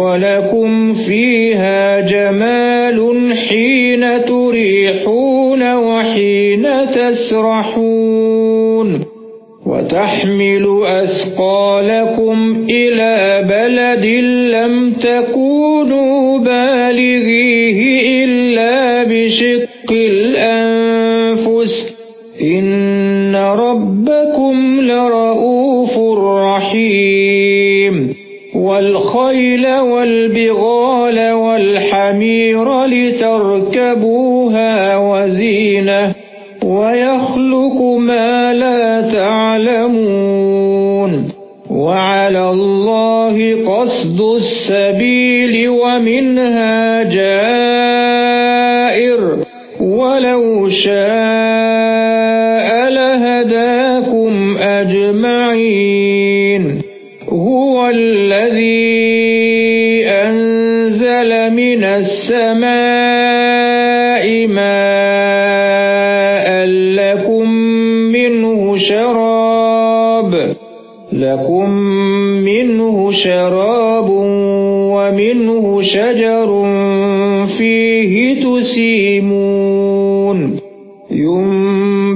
ولكم فيها جمال حين تريحون وحين تسرحون وتحمل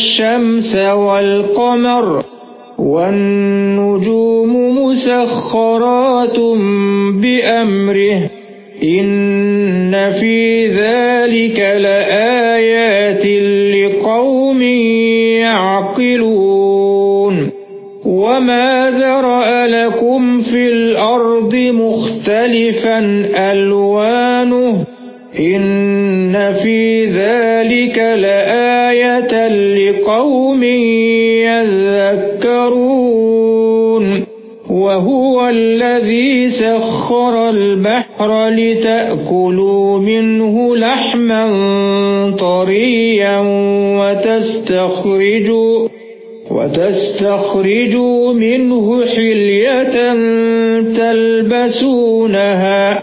والشمس والقمر والنجوم مسخرات بأمره إن في ذلك لآيات لقوم يعقلون وما ذرأ لكم في الأرض مختلفا ألوانه إن في ذلك لآية وهو الذي سخر البحر لتأكلوا منه لحما طريا وتستخرجوا وتستخرجوا منه حلية تلبسونها.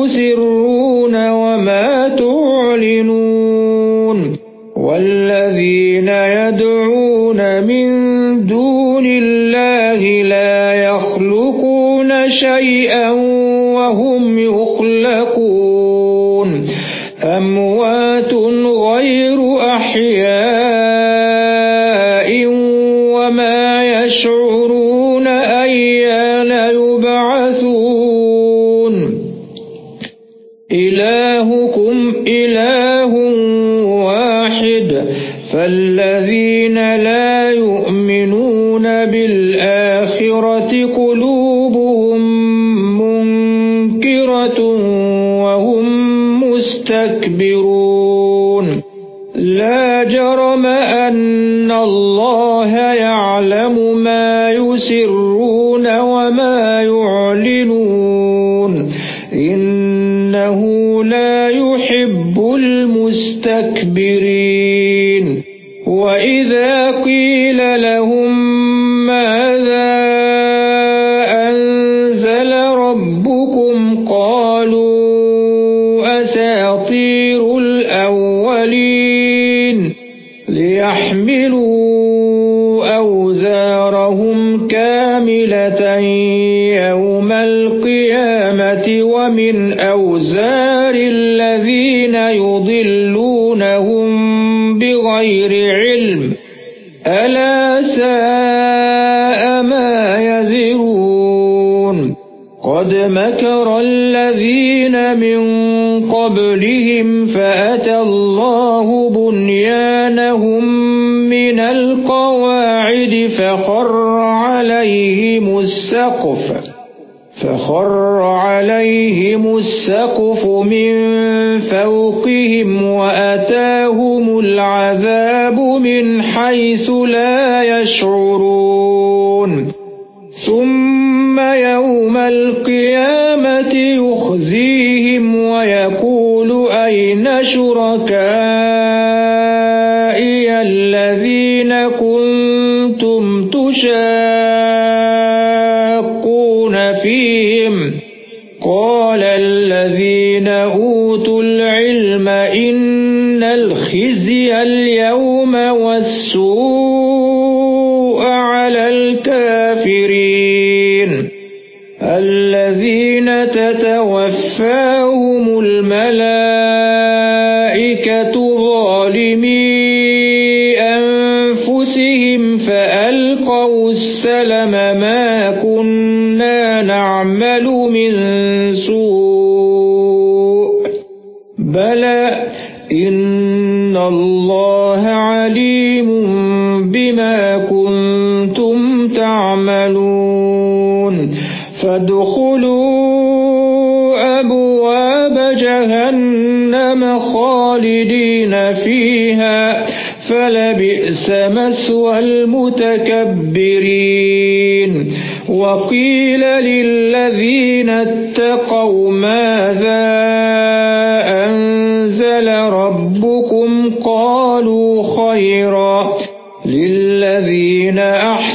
شَيْئًا قَبْلِهِمْ فَأَتَى اللَّهُ بُنْيَانَهُم مِّنَ الْقَوَاعِدِ فَخَرَّ عَلَيْهِمُ السَّقْفُ فَخَرَّ عَلَيْهِمُ السَّقْفُ مِن فَوْقِهِمْ وَأَتَاهُمُ الْعَذَابُ مِنْ حَيْثُ لَا يَشْعُرُونَ. ثُمَّ يَوْمَ الْقِيَامَةِ يُخْزِيهِمْ وَيَقُولُ أَيْنَ شُرَكَائِيَ الَّذِينَ كُنتُمْ تُشَاقُّونَ فَادْخُلُوا أَبْوَابَ جَهَنَّمَ خَالِدِينَ فِيهَا فَلَبِئْسَ مَثْوَى الْمُتَكَبِّرِينَ. وَقِيلَ لِلَّذِينَ اتَّقَوْا مَاذَا أَنزَلَ رَبُّكُمْ؟ قَالُوا خَيْرًا.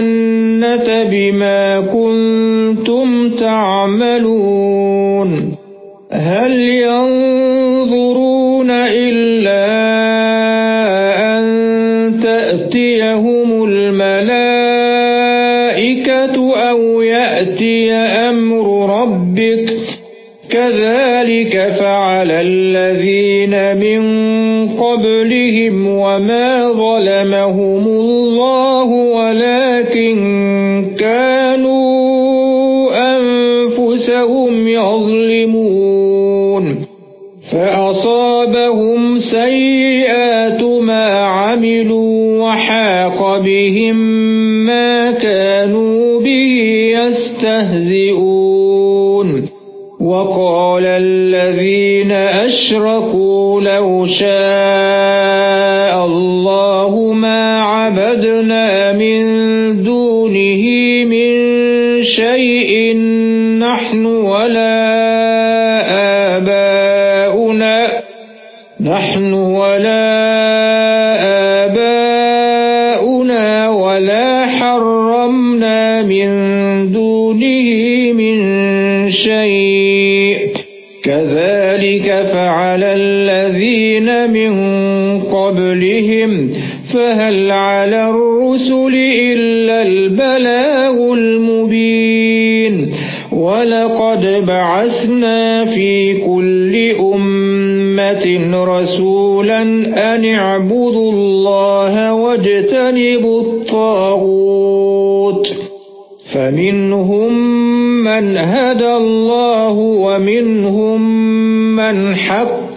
الْجَنَّةَ بِمَا كُنتُمْ تَعْمَلُونَ هَلْ يَنظُرُونَ إِلَّا أَن تَأْتِيَهُمُ الْمَلَائِكَةُ أَوْ يَأْتِيَ أمر ربك كذلك فعل الذين من قبلهم وما ظلمهم الله ولكن كانوا أنفسهم يظلمون فأصابهم سيئات ما عملوا وحاق بهم ما كانوا به يستهزئون وقال الذين أشركوا لو شاء الذين من قبلهم فهل على الرسل إلا البلاغ المبين؟ ولقد بعثنا في كل أمة رسولا أن اعبدوا الله واجتنبوا الطاغوت. فمنهم من هدى الله ومنهم من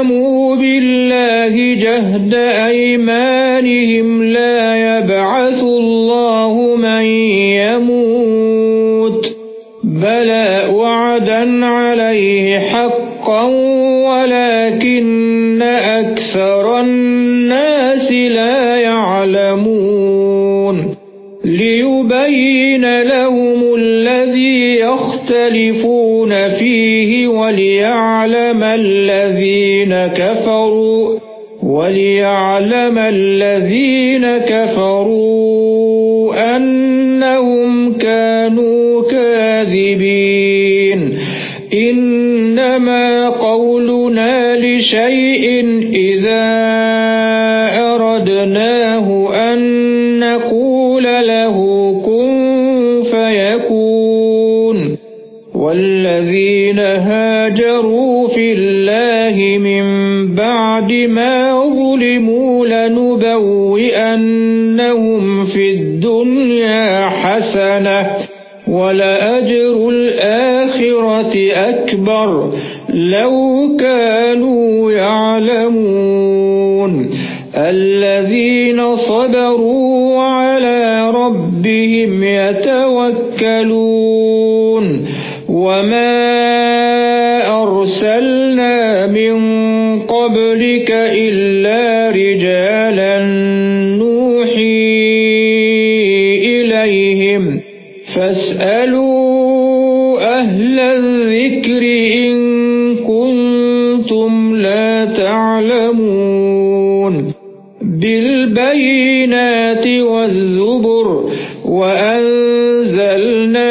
وأقسموا بالله جهد أيمانهم لا يبعث الله من يموت بلى وعدا عليه حقا ولكن ليبين لهم الذي يختلفون فيه وليعلم الذين كفروا وليعلم الذين كفروا أنهم كانوا كاذبين. إنما قولنا لشيء إذا أردناه أن هاجروا في الله من بعد ما ظلموا لنبوئنهم في الدنيا حسنة ولأجر الآخرة أكبر لو كانوا يعلمون الذين صبروا وعلى ربهم يتوكلون وما إلا رجالا نوحي إليهم فاسألوا أهل الذكر إن كنتم لا تعلمون بالبينات والزبر وأنزلنا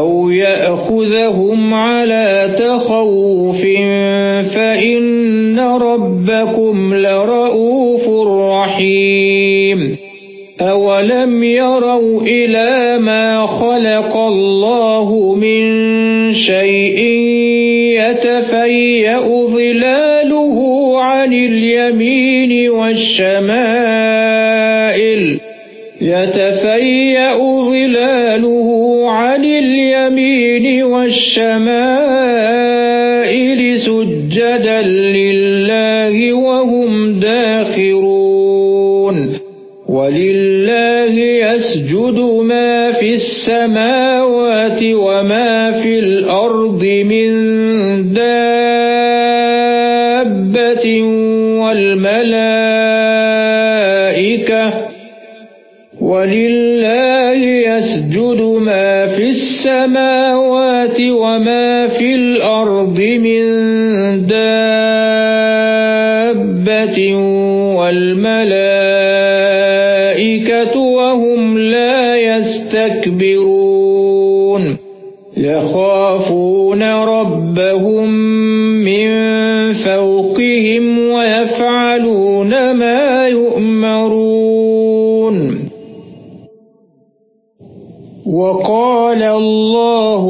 أو يأخذهم على تخوف فإن ربكم لرؤوف رحيم أولم يروا إلى ما خلق الله من شيء يتفيأ ظلاله عن اليمين والشمائل والشمائل سجدا لله وهم داخرون. ولله يسجد ما في السماوات وما في الأرض من من دابة والملائكة وهم لا يستكبرون. يخافون ربهم من فوقهم ويفعلون ما يؤمرون. وقال الله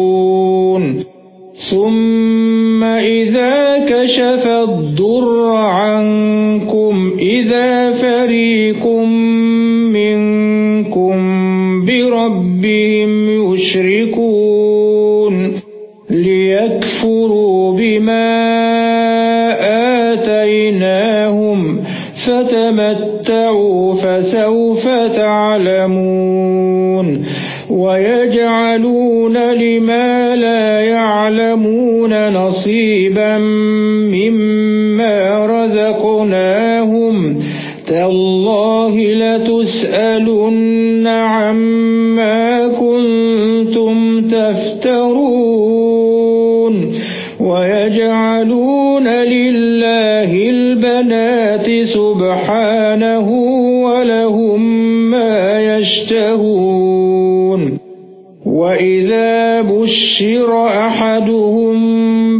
يعلمون نصيبا مما رزقناهم. تالله لتسألن عما كنتم تفترون. ويجعلون لله البنات سبحانه بشر أحدهم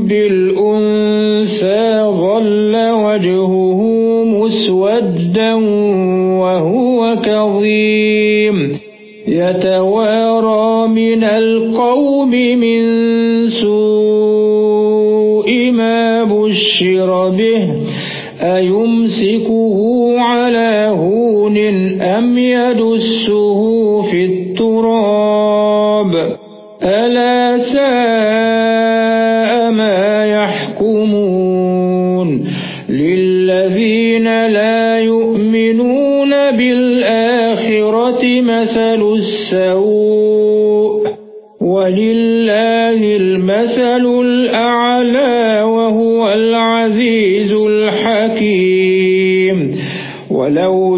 بالأنثى ظل وجهه مسودا وهو كظيم. يتوارى من القوم من سوء ما بشر به. أيمسكه على هون أم يدسه؟ السوء ولله المثل الأعلى وهو العزيز الحكيم. ولو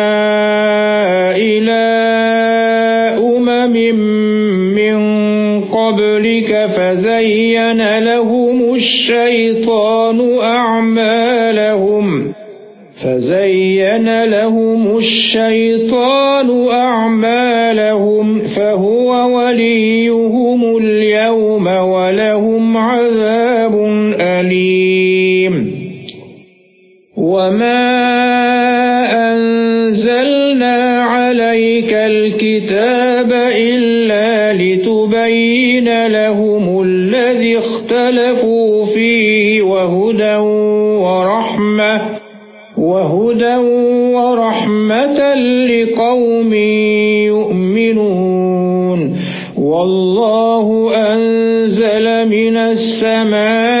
فزين لهم الشيطان أعمالهم فزين لهم الشيطان أعمالهم فهو وليهم وَهُدًى وَرَحْمَةً لِقَوْمٍ يُؤْمِنُونَ وَاللَّهُ أَنزَلَ مِنَ السَّمَاءِ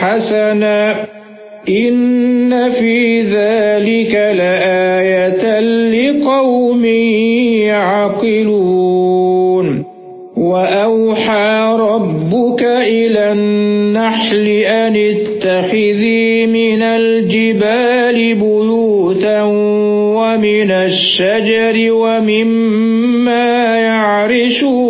حَسَنًا إِنَّ فِي ذَلِكَ لَآيَةً لِقَوْمٍ يَعْقِلُونَ. وَأَوْحَى رَبُّكَ إِلَى النَّحْلِ أَنِ اتَّخِذِي مِنَ الْجِبَالِ بُيُوتًا وَمِنَ الشَّجَرِ وَمِمَّا يَعْرِشُونَ.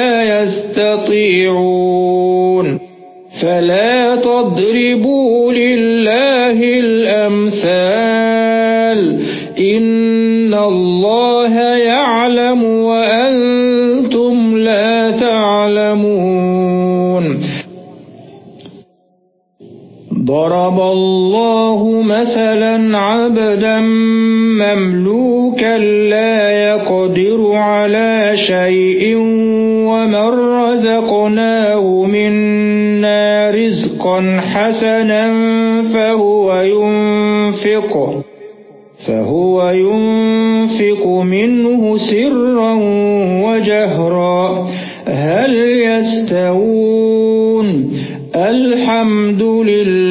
وضرب الله مثلا عبدا مملوكا لا يقدر على شيء ومن رزقناه منا رزقا حسنا فهو ينفق فهو ينفق منه سرا وجهرا. هل يستوون؟ الحمد لله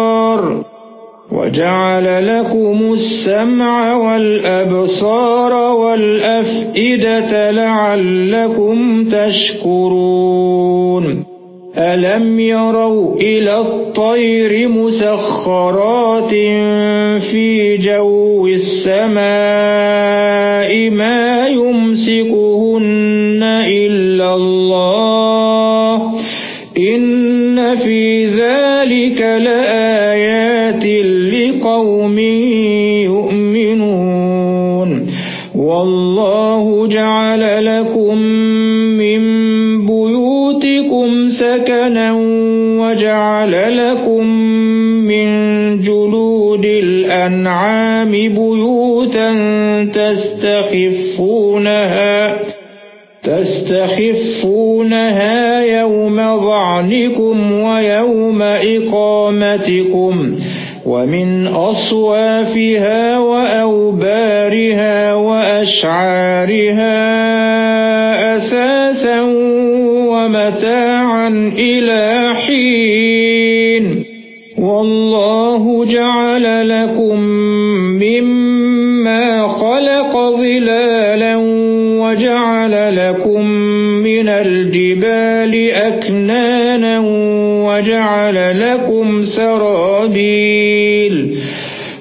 وَجَعَلَ لَكُمُ السَّمْعَ وَالْأَبْصَارَ وَالْأَفْئِدَةَ لَعَلَّكُمْ تَشْكُرُونَ. أَلَمْ يَرَوْا إِلَى الطَّيْرِ مُسَخَّرَاتٍ فِي جَوِّ السَّمَاءِ مَا يُمْسِكُهُنَّ إِلَّا اللَّهُ؟ إِنَّ فِي ذَلِكَ لَآيَاتٍ سَكَنًا وَجَعَلَ لَكُم مِّن جُلُودِ الْأَنْعَامِ بُيُوتًا تَسْتَخِفُّونَهَا تستخفونها يوم ظعنكم ويوم إقامتكم ومن أصوافها وأوبارها وأشعارها أساسا ومتاعا إلى حين والله جعل لكم مما خلق ظلالا وجعل لكم من الجبال أكنانا وجعل لكم سرابيل.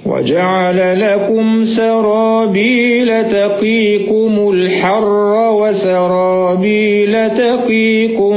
وجعل لكم سرابيل تقيكم الحر وسرابيل تقيكم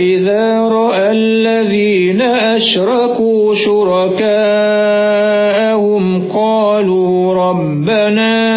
وإذا رأى الذين أشركوا شركاءهم قالوا ربنا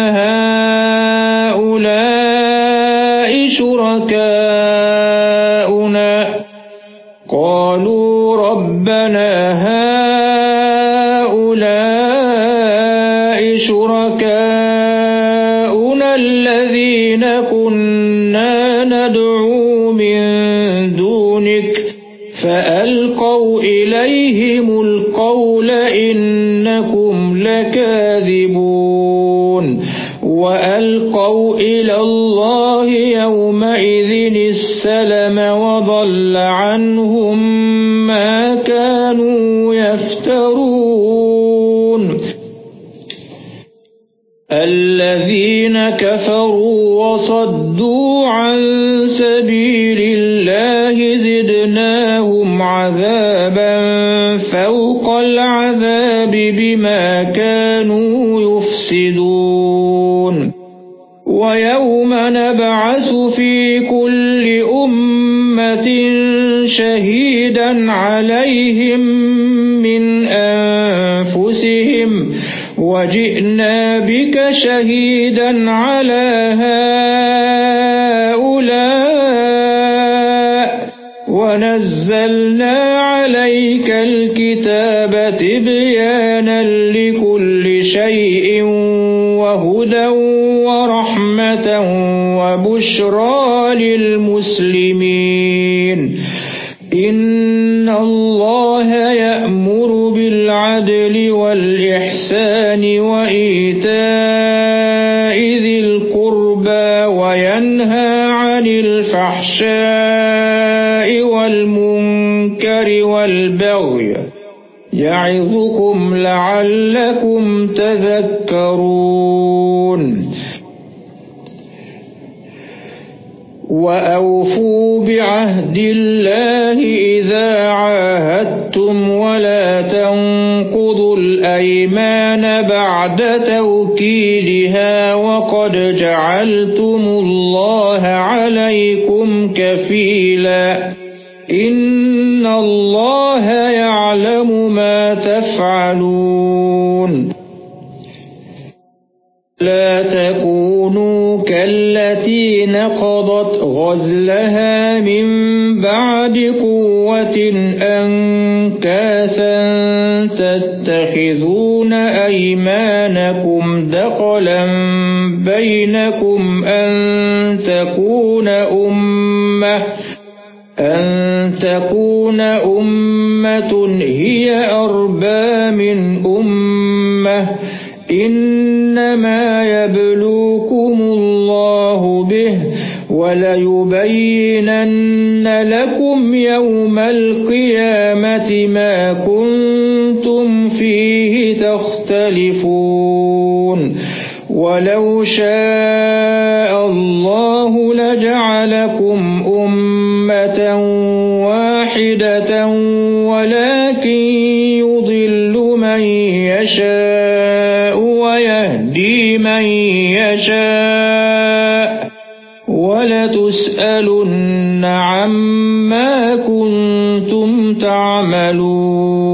كَفَرُوا وَصَدُّوا الْأَيْمَانَ بَعْدَ تَوْكِيدِهَا وَقَدْ جَعَلْتُمُ اللَّهَ عَلَيْكُمْ كَفِيلًا إِنَّ اللَّهَ يَعْلَمُ مَا تَفْعَلُونَ لا تكونوا كالتي نقضت غزلها من بعد قوة أنكاثا تتخذون أيمانكم دخلا بينكم أن تكون أمة أن تكون أمة هي أربى من أمة. إنما يبلوكم الله به وليبينن لكم يوم القيامة ما كنتم فيه تختلفون. ولو شاء الله لجعلكم أمة واحدة ولكن يضل من يشاء ويهدي من يشاء. ولتسألن عما كنتم تعملون.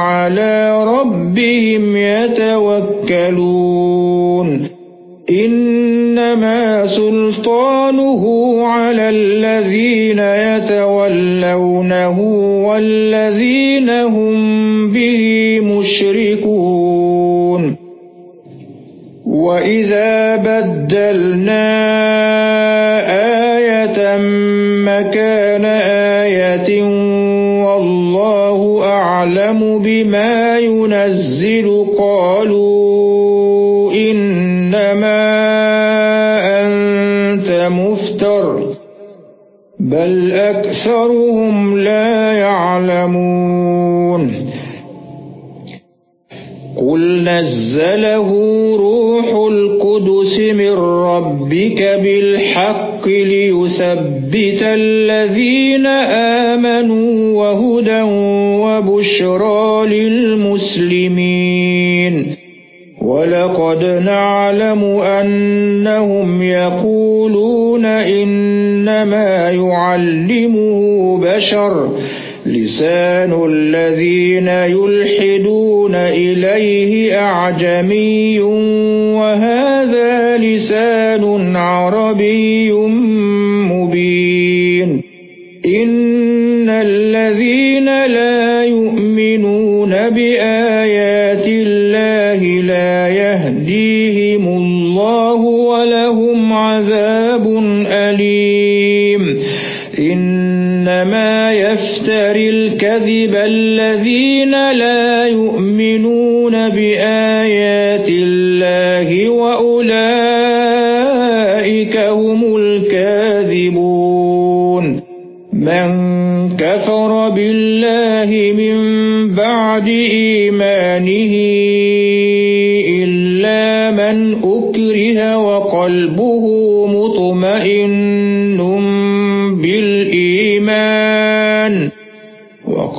وَعَلَى رَبِّهِمْ يَتَوَكَّلُونَ. إِنَّمَا سُلْطَانُهُ عَلَى الَّذِينَ يَتَوَلَّوْنَهُ وَالَّذِينَ هُمْ بِهِ مُشْرِكُونَ. وَإِذَا بَدَّلْنَا أَعْلَمُ بِمَا يُنَزِّلُ قَالُوا إِنَّمَا أَنْتَ مُفْتَرٍ بَلْ أَكْثَرُهُمْ لَا يَعْلَمُونَ قُلْ نَزَّلَهُ رُوحُ مِنْ رَبِّكَ بِالْحَقِّ لِيُثَبِّتَ الَّذِينَ آمَنُوا وَهُدًى وَبُشْرَى لِلْمُسْلِمِينَ وَلَقَدْ نَعْلَمُ أَنَّهُمْ يَقُولُونَ إِنَّمَا يُعَلِّمُهُ بَشَرٌ لِسَانُ الَّذِينَ يُلْحِدُونَ إِلَيْهِ أَعْجَمِيٌّ وَهَذَا لِسَانٌ عَرَبِيٌّ مُبِينٌ. إِنَّ الَّذِينَ لَا يُؤْمِنُونَ بِآيَاتِ يَفْتَرِي الْكَذِبَ الَّذِينَ لَا يُؤْمِنُونَ بِآيَاتِ اللَّهِ وَأُولَئِكَ هُمُ الْكَاذِبُونَ مَنْ كَفَرَ بِاللَّهِ مِنْ بَعْدِ إِيمَانِهِ إِلَّا مَنْ أُكْرِهَ وَقَلْبُهُ مُطْمَئِنٌّ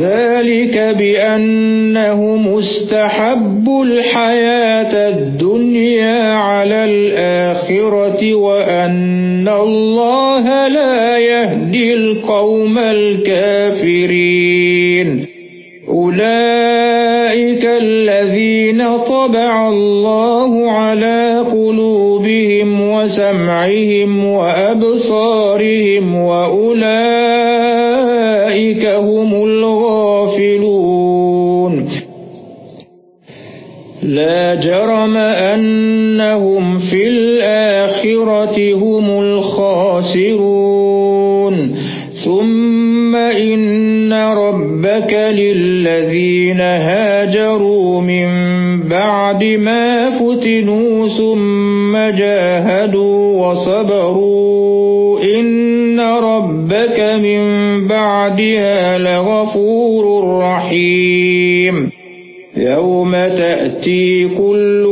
ذَلِكَ بِأَنَّهُمُ اسْتَحَبُّوا الْحَيَاةَ الدُّنْيَا عَلَى الْآخِرَةِ وَأَنَّ اللَّهَ لَا يَهْدِي الْقَوْمَ الْكَافِرِينَ. أُولَئِكَ الَّذِينَ طَبَعَ اللَّهُ عَلَى قُلُوبِهِمْ وَسَمْعِهِمْ وَأَبْصَارِهِمْ وَأُولَئِكَ هُمُ جَرَمَ أَنَّهُمْ فِي الْآخِرَةِ هُمُ الْخَاسِرُونَ. ثُمَّ إِنَّ رَبَّكَ لِلَّذِينَ هَاجَرُوا مِنْ بَعْدِ مَا فُتِنُوا ثُمَّ جَاهَدُوا وَصَبَرُوا. إِنَّ رَبَّكَ مِنْ بَعْدِهَا لَغَفُورٌ رَحِيمٌ. يَوْمَ تَأْتِي كُلُّ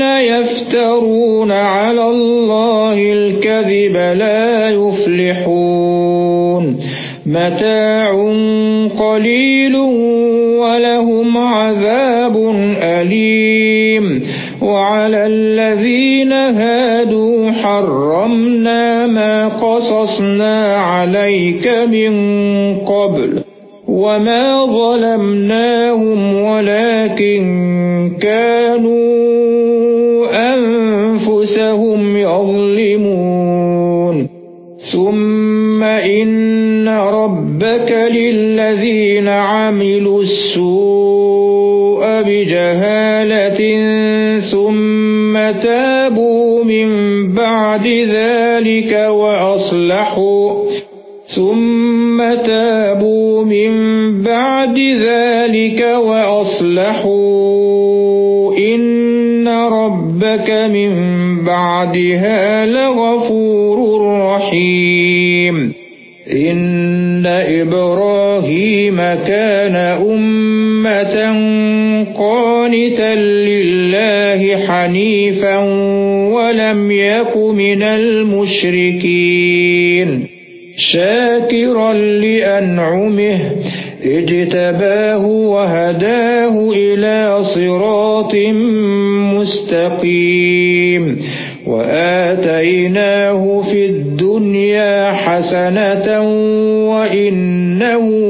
الذين يفترون على الله الكذب لا يفلحون. متاع قليل ولهم عذاب أليم. وعلى الذين هادوا حرمنا ما قصصنا عليك من قبل وما ظلمناهم ولكن كانوا للذين عملوا السوء بجهالة ثم تابوا من بعد ذلك وأصلحوا ثم تابوا من بعد ذلك وأصلحوا إن ربك من بعدها لغفور رحيم إن إبراهيم كان أمة قانتا لله حنيفا ولم يك من المشركين. شاكرا لأنعمه اجتباه وهداه إلى صراط مستقيم. وآتيناه في الدنيا حسنة وإنه